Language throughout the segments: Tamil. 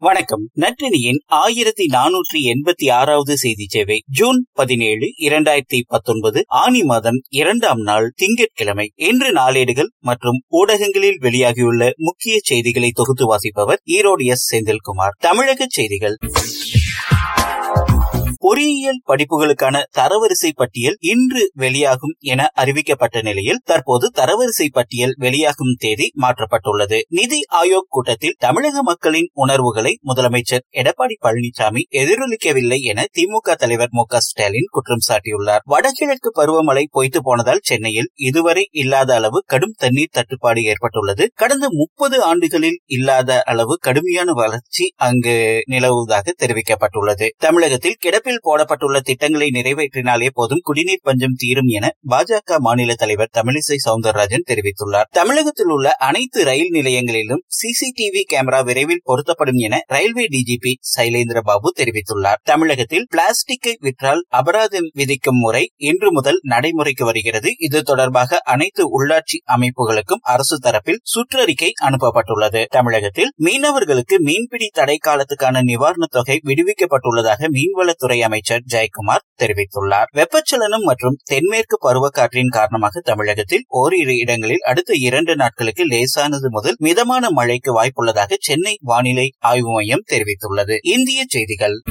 வணக்கம். நற்றினியின் ஆயிரத்தி நானூற்றி எண்பத்தி ஆறாவது செய்தி சேவை ஜூன் பதினேழு இரண்டாயிரத்தி பத்தொன்பது ஆனி மாதம் இரண்டாம் நாள் திங்கட்கிழமை. இன்று நாளேடுகள் மற்றும் ஊடகங்களில் வெளியாகியுள்ள முக்கிய செய்திகளை தொகுத்து வாசிப்பவர் ஈரோடு எஸ். செந்தில்குமார். தமிழக செய்திகள். பொறியியல் படிப்புகளுக்கான தரவரிசை பட்டியல் இன்று வெளியாகும் என அறிவிக்கப்பட்ட நிலையில் தற்போது தரவரிசை பட்டியல் வெளியாகும் தேதி மாற்றப்பட்டுள்ளது. நிதி ஆயோக் கூட்டத்தில் தமிழக மக்களின் உணர்வுகளை முதலமைச்சர் எடப்பாடி பழனிசாமி எதிரொலிக்கவில்லை என திமுக தலைவர் மு ஸ்டாலின் குற்றம் சாட்டியுள்ளார். வடகிழக்கு பருவமழை பொய்த்து போனதால் சென்னையில் இதுவரை இல்லாத அளவு கடும் தண்ணீர் தட்டுப்பாடு ஏற்பட்டுள்ளது. கடந்த முப்பது ஆண்டுகளில் இல்லாத அளவு கடுமையான வளர்ச்சி அங்கு நிலவுவதாக தெரிவிக்கப்பட்டுள்ளது. தமிழகத்தில் கிடப்பில் கிடப்பில் போடப்பட்டுள்ள திட்டங்களை நிறைவேற்றினாலே போதும் குடிநீர் பஞ்சம் தீரும் என பாஜக மாநில தலைவர் தமிழிசை சவுந்தரராஜன் தெரிவித்துள்ளார். தமிழகத்தில் உள்ள அனைத்து ரயில் நிலையங்களிலும் சிசிடிவி கேமரா விரைவில் பொருத்தப்படும் என ரயில்வே டிஜிபி சைலேந்திர பாபு தெரிவித்துள்ளார். தமிழகத்தில் பிளாஸ்டிக்கை விற்றால் அபராதம் விதிக்கும் முறை இன்று முதல் நடைமுறைக்கு வருகிறது. இது தொடர்பாக அனைத்து உள்ளாட்சி அமைப்புகளுக்கும் அரசு தரப்பில் சுற்றறிக்கை அனுப்பப்பட்டுள்ளது. தமிழகத்தில் மீனவர்களுக்கு மீன்பிடி தடை காலத்துக்கான நிவாரணத் தொகை விடுவிக்கப்பட்டுள்ளதாக மீன்வளத்துறை அமைச்சர் ஜெயக்குமார் தெரிவித்துள்ளார். வெப்பச்சலனம் மற்றும் தென்மேற்கு பருவக்காற்றின் காரணமாக தமிழகத்தில் ஓரிரு இடங்களில் அடுத்த இரண்டு நாட்களுக்கு லேசானது முதல் மிதமான மழைக்கு வாய்ப்புள்ளதாக சென்னை வானிலை ஆய்வு மையம் தெரிவித்துள்ளது. இந்திய செய்திகள்.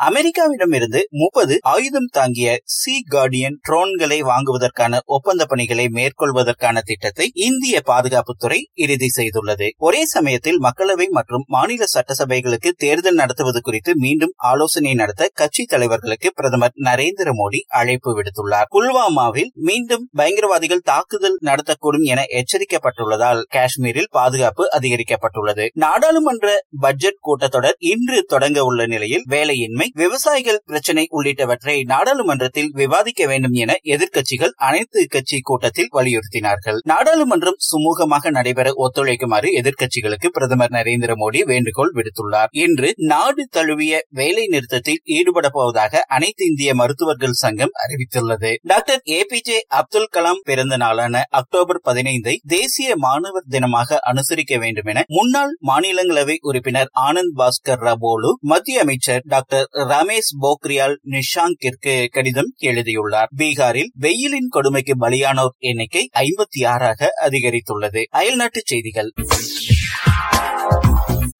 அமெரிக்காவிடமிருந்து முப்பது ஆயுதம் தாங்கிய சி கார்டியன் ட்ரோன்களை வாங்குவதற்கான ஒப்பந்த பணிகளை மேற்கொள்வதற்கான திட்டத்தை இந்திய பாதுகாப்புத்துறை இறுதி செய்துள்ளது. ஒரே சமயத்தில் மக்களவை மற்றும் மாநில சட்டசபைகளுக்கு தேர்தல் நடத்துவது குறித்து மீண்டும் ஆலோசனை நடத்த கட்சி தலைவர்களுக்கு பிரதமர் நரேந்திர மோடி அழைப்பு விடுத்துள்ளார். புல்வாமாவில் மீண்டும் பயங்கரவாதிகள் தாக்குதல் நடத்தக்கூடும் என எச்சரிக்கப்பட்டுள்ளதால் காஷ்மீரில் பாதுகாப்பு அதிகரிக்கப்பட்டுள்ளது. நாடாளுமன்ற பட்ஜெட் கூட்டத்தொடர் இன்று தொடங்க உள்ள நிலையில் வேலையின்மை விவசாயிகள் பிரச்சினை உள்ளிட்டவற்றை நாடாளுமன்றத்தில் விவாதிக்க வேண்டும் என எதிர்க்கட்சிகள் அனைத்து கட்சி கூட்டத்தில் வலியுறுத்தினார்கள். நாடாளுமன்றம் சுமூகமாக நடைபெற ஒத்துழைக்குமாறு எதிர்க்கட்சிகளுக்கு பிரதமர் நரேந்திர மோடி வேண்டுகோள் விடுத்துள்ளார். இன்று நாடு தழுவிய வேலை நிறுத்தத்தில் ஈடுபட போவதாக அனைத்து இந்திய மருத்துவர்கள் சங்கம் அறிவித்துள்ளது. Doctor A P J Abdul Kalam பிறந்த நாளான அக்டோபர் பதினைந்தை தேசிய மாணவர் தினமாக அனுசரிக்க வேண்டும் என முன்னாள் மாநிலங்களவை உறுப்பினர் ஆனந்த் பாஸ்கர் ரபோலு மத்திய அமைச்சர் டாக்டர் ரமேஷ் போக்ரியால் நிஷாங்கிற்கு கடிதம் எழுதியுள்ளார். பீகாரில் வெயிலின் கொடுமைக்கு பலியானோர் எண்ணிக்கை ஐம்பத்தி ஆறாக அதிகரித்துள்ளது. அயல்நாட்டு செய்திகள்.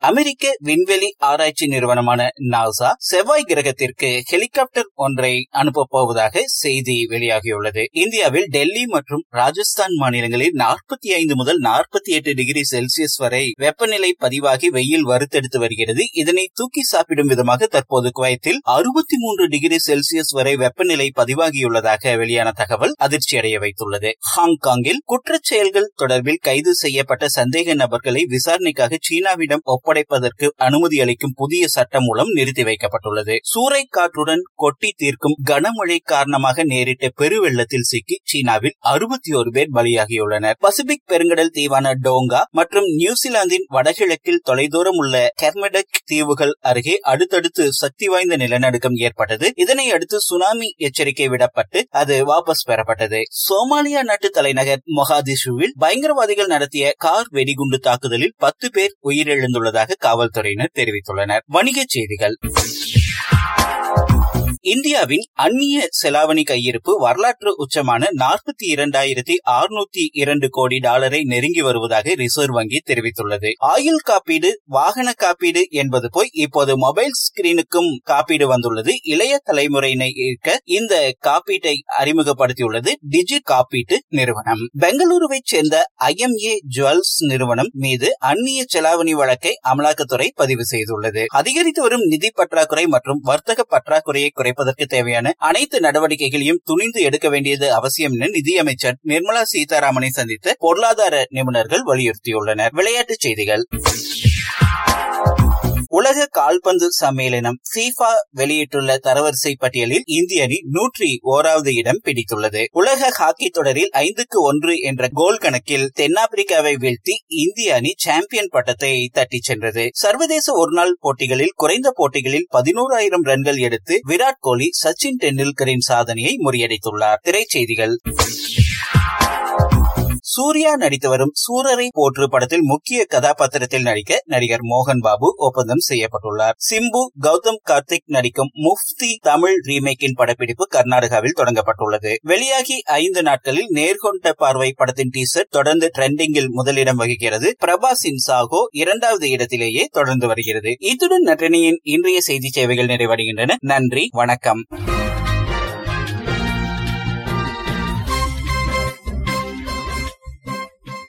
அமெரிக்க விண்வெளி ஆராய்ச்சி நிறுவனமான நாசா செவ்வாய் கிரகத்திற்கு ஹெலிகாப்டர் ஒன்றை அனுப்பப் போவதாக செய்தி வெளியாகியுள்ளது. இந்தியாவில் டெல்லி மற்றும் ராஜஸ்தான் மாநிலங்களில் நாற்பத்தி ஐந்து முதல் நாற்பத்தி எட்டு டிகிரி செல்சியஸ் வரை வெப்பநிலை பதிவாகி வெயில் வறுத்தெடுத்து வருகிறது. இதனை தூக்கி சாப்பிடும் விதமாக தற்போது குவைத்தில் அறுபத்தி மூன்று டிகிரி செல்சியஸ் வரை வெப்பநிலை பதிவாகியுள்ளதாக வெளியான தகவல் அதிர்ச்சியடைய வைத்துள்ளது. ஹாங்காங்கில் குற்றச் செயல்கள் தொடர்பில் கைது செய்யப்பட்ட சந்தேக நபர்களை விசாரணைக்காக சீனாவிடம் ஒப்ப ஒப்படைப்பதற்கு அனுமதி அளிக்கும் புதிய சட்டம் மூலம் நிறுத்தி வைக்கப்பட்டுள்ளது. சூறை காற்றுடன் கொட்டி தீர்க்கும் கனமழை காரணமாக நேரிட்ட பெருவெள்ளத்தில் சிக்கி சீனாவில் அறுபத்தி ஒரு பேர் பலியாகியுள்ளனர். பசிபிக் பெருங்கடல் தீவான டோங்கா மற்றும் நியூசிலாந்தின் வடகிழக்கில் தொலைதூரம் உள்ள கெர்மெடக் தீவுகள் அருகே அடுத்தடுத்து சக்தி வாய்ந்த நிலநடுக்கம் ஏற்பட்டது. இதனை அடுத்து சுனாமி எச்சரிக்கை விடப்பட்டு அது வாபஸ் பெறப்பட்டது. சோமாலியா நாட்டு தலைநகர் மொகாதிஷுவில் பயங்கரவாதிகள் நடத்திய கார் வெடிகுண்டு தாக்குதலில் பத்து பேர் உயிரிழந்துள்ளதாக வருவதாக காவல்துறையினர் தெரிவித்துள்ளனர். வணிகச் செய்திகள். இந்தியாவின் அந்நிய செலாவணி கையிருப்பு வரலாற்று உச்சமான நாற்பத்தி இரண்டாயிரத்தி அறுநூத்தி இரண்டு கோடி டாலரை நெருங்கி வருவதாக ரிசர்வ் வங்கி தெரிவித்துள்ளது. ஆயுள் காப்பீடு வாகன காப்பீடு என்பது போய் இப்போது மொபைல் ஸ்கிரீனுக்கும் காப்பீடு வந்துள்ளது. இளைய தலைமுறையினை ஈர்க்க இந்த காப்பீட்டை அறிமுகப்படுத்தியுள்ளது டிஜி காப்பீட்டு நிறுவனம். பெங்களூருவைச் சேர்ந்த ஐஎம்ஏ ஜுவல்ஸ் நிறுவனம் மீது அந்நிய செலாவணி வழக்கை அமலாக்கத்துறை பதிவு செய்துள்ளது. அதிகரித்து வரும் நிதி பற்றாக்குறை மற்றும் வர்த்தக பற்றாக்குறையை குறை குறைப்பதற்கு தேவையான அனைத்து நடவடிக்கைகளையும் துணிந்து எடுக்க வேண்டியது அவசியம் என நிதியமைச்சர் நிர்மலா சீதாராமனை சந்தித்து பொருளாதார நிபுணர்கள் வலியுறுத்தியுள்ளனர். விளையாட்டுச் செய்திகள். உலக கால்பந்து சம்மேளனம் ஃபீஃபா வெளியிட்டுள்ள தரவரிசை பட்டியலில் இந்திய அணி நூற்றி ஓராவது இடம் பிடித்துள்ளது. உலக ஹாக்கி தொடரில் ஐந்துக்கு ஒன்று என்ற கோல் கணக்கில் தென்னாப்பிரிக்காவை வீழ்த்தி இந்திய அணி சாம்பியன் பட்டத்தை தட்டிச் சென்றது. சர்வதேச ஒருநாள் போட்டிகளில் குறைந்த போட்டிகளில் பதினோராயிரம் ரன்கள் எடுத்து விராட் கோலி சச்சின் டெண்டுல்கரின் சாதனையை முறியடித்துள்ளார். திரைச்செய்திகள். சூர்யா நடித்து வரும் சூரரை போற்று படத்தில் முக்கிய கதாபாத்திரத்தில் நடிக்க நடிகர் மோகன் பாபு ஒப்பந்தம் செய்யப்பட்டுள்ளார். சிம்பு கௌதம் கார்த்திக் நடிக்கும் முஃப்தி தமிழ் ரீமேக்கின் படப்பிடிப்பு கர்நாடகாவில் தொடங்கப்பட்டுள்ளது. வெளியாகி ஐந்து நாட்களில் நேர்கொண்ட பார்வை படத்தின் டீசர் தொடர்ந்து ட்ரெண்டிங்கில் முதலிடம் வகிக்கிறது. பிரபாஸின் சாகோ இரண்டாவது இடத்திலேயே தொடர்ந்து வருகிறது. இத்துடன் நட்டினியின் இன்றைய செய்தி சேவைகள் நிறைவடைகின்றன. நன்றி வணக்கம்.